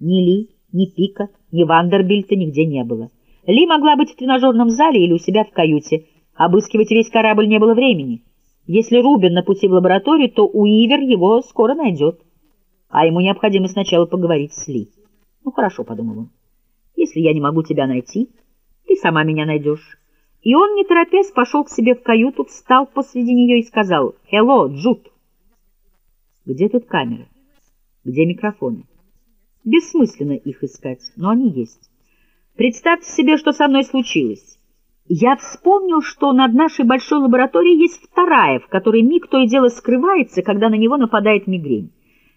Ни Ли, ни Пика, ни Вандербильта нигде не было. Ли могла быть в тренажерном зале или у себя в каюте. Обыскивать весь корабль не было времени. Если Рубин на пути в лабораторию, то Уивер его скоро найдет. А ему необходимо сначала поговорить с Ли. Ну, хорошо, — подумал он. Если я не могу тебя найти, ты сама меня найдешь. И он, не торопясь, пошел к себе в каюту, встал посреди нее и сказал «Хелло, Джуд!» Где тут камеры? Где микрофоны? Бессмысленно их искать, но они есть. Представьте себе, что со мной случилось. Я вспомнил, что над нашей большой лабораторией есть вторая, в которой Мик то и дело скрывается, когда на него нападает мигрень.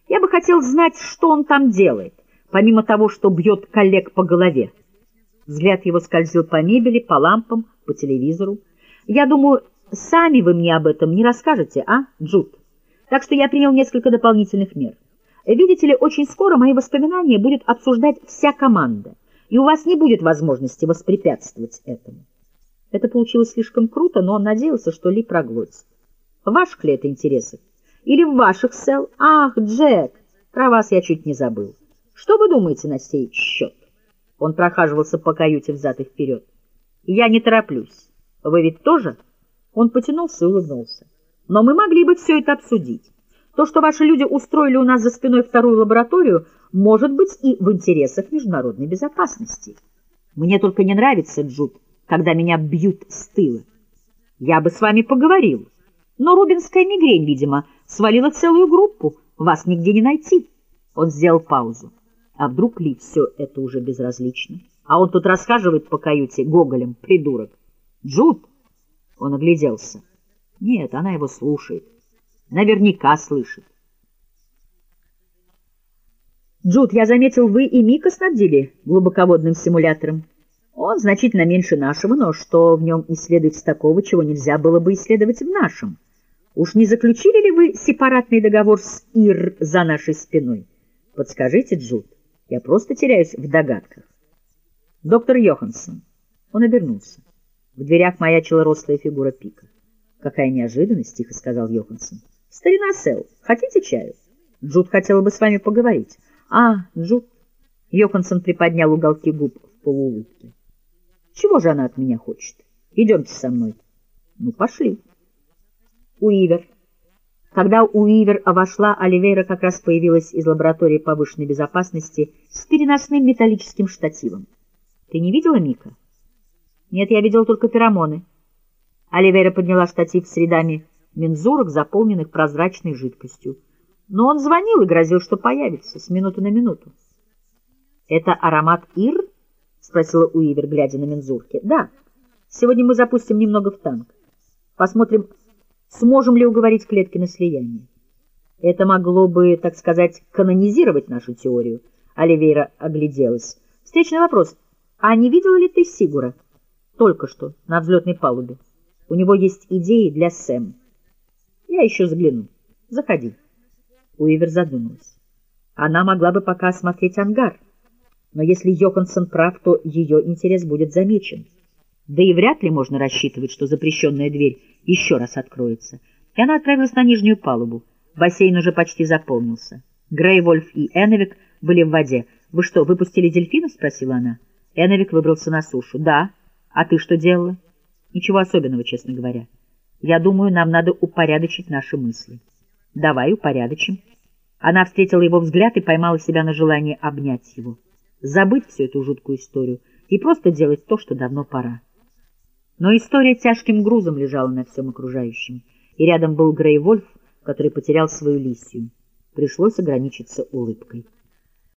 Я бы хотел знать, что он там делает, помимо того, что бьет коллег по голове. Взгляд его скользил по мебели, по лампам, по телевизору. Я думаю, сами вы мне об этом не расскажете, а, Джуд? Так что я принял несколько дополнительных мер. Видите ли, очень скоро мои воспоминания будет обсуждать вся команда, и у вас не будет возможности воспрепятствовать этому. Это получилось слишком круто, но он надеялся, что Ли проглотит. Ваших ли это интересах? Или в ваших, Сэл? Ах, Джек, про вас я чуть не забыл. Что вы думаете на сей счет? Он прохаживался по каюте взад и вперед. Я не тороплюсь. Вы ведь тоже? Он потянулся и улыбнулся. Но мы могли бы все это обсудить. То, что ваши люди устроили у нас за спиной вторую лабораторию, может быть и в интересах международной безопасности. Мне только не нравится, Джуд, когда меня бьют с тыла. Я бы с вами поговорил, но рубинская мигрень, видимо, свалила целую группу, вас нигде не найти. Он сделал паузу. А вдруг Ли все это уже безразлично? А он тут расхаживает по каюте гоголем, придурок. Джуд! Он огляделся. Нет, она его слушает. Наверняка слышит. Джуд, я заметил, вы и Мика снабдили глубоководным симулятором. Он значительно меньше нашего, но что в нем исследуется такого, чего нельзя было бы исследовать в нашем? Уж не заключили ли вы сепаратный договор с Ир за нашей спиной? Подскажите, Джуд, я просто теряюсь в догадках. Доктор Йоханссон. Он обернулся. В дверях маячила рослая фигура Пика. «Какая неожиданность!» — тихо сказал Йоханссон. «Старина Сел, хотите чаю? Джуд хотела бы с вами поговорить». «А, Джуд!» — Йоханссон приподнял уголки губ в полуулыбке. «Чего же она от меня хочет? Идемте со мной». «Ну, пошли». Уивер. Когда Уивер вошла, Оливейра как раз появилась из лаборатории повышенной безопасности с переносным металлическим штативом. «Ты не видела Мика?» «Нет, я видел только феромоны». Оливейра подняла штатив с рядами мензурок, заполненных прозрачной жидкостью. Но он звонил и грозил, что появится с минуты на минуту. «Это аромат Ир?» — спросила Уивер, глядя на мензурки. «Да. Сегодня мы запустим немного в танк. Посмотрим, сможем ли уговорить клетки на слияние. Это могло бы, так сказать, канонизировать нашу теорию». Оливейра огляделась. «Встречный вопрос. А не видела ли ты Сигура?» «Только что, на взлетной палубе. У него есть идеи для Сэм». «Я еще взгляну. Заходи». Уивер задумалась. Она могла бы пока осмотреть ангар, но если Йоханссон прав, то ее интерес будет замечен. Да и вряд ли можно рассчитывать, что запрещенная дверь еще раз откроется. И она отправилась на нижнюю палубу. Бассейн уже почти заполнился. Грей, Вольф и Эновик были в воде. «Вы что, выпустили дельфинов?» — спросила она. Эновик выбрался на сушу. «Да. А ты что делала?» «Ничего особенного, честно говоря. Я думаю, нам надо упорядочить наши мысли». «Давай упорядочим». Она встретила его взгляд и поймала себя на желании обнять его, забыть всю эту жуткую историю и просто делать то, что давно пора. Но история тяжким грузом лежала на всем окружающем, и рядом был Грей Вольф, который потерял свою лисию. Пришлось ограничиться улыбкой.